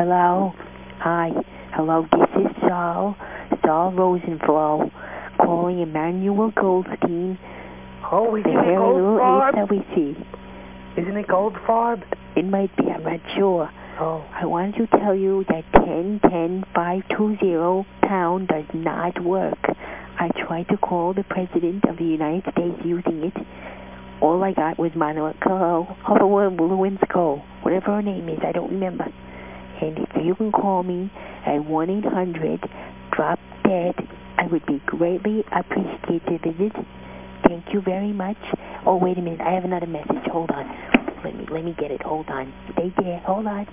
Hello? Hi. Hello, this is Saul. Saul Rosenflow. Calling Emmanuel Goldstein. Oh, is the it hairy little Goldfarb? ace that we see. Isn't it Goldfarb? It might be, I'm not sure. Oh. I wanted to tell you that 10-10-520 pound does not work. I tried to call the President of the United States using it. All I got was Monica Lewinsky, whatever her name is, I don't remember. And if you can call me at 1-800-DROP-DEAD, I would be greatly appreciated. Thank you very much. Oh, wait a minute. I have another message. Hold on. Let me, let me get it. Hold on. Stay there. Hold on.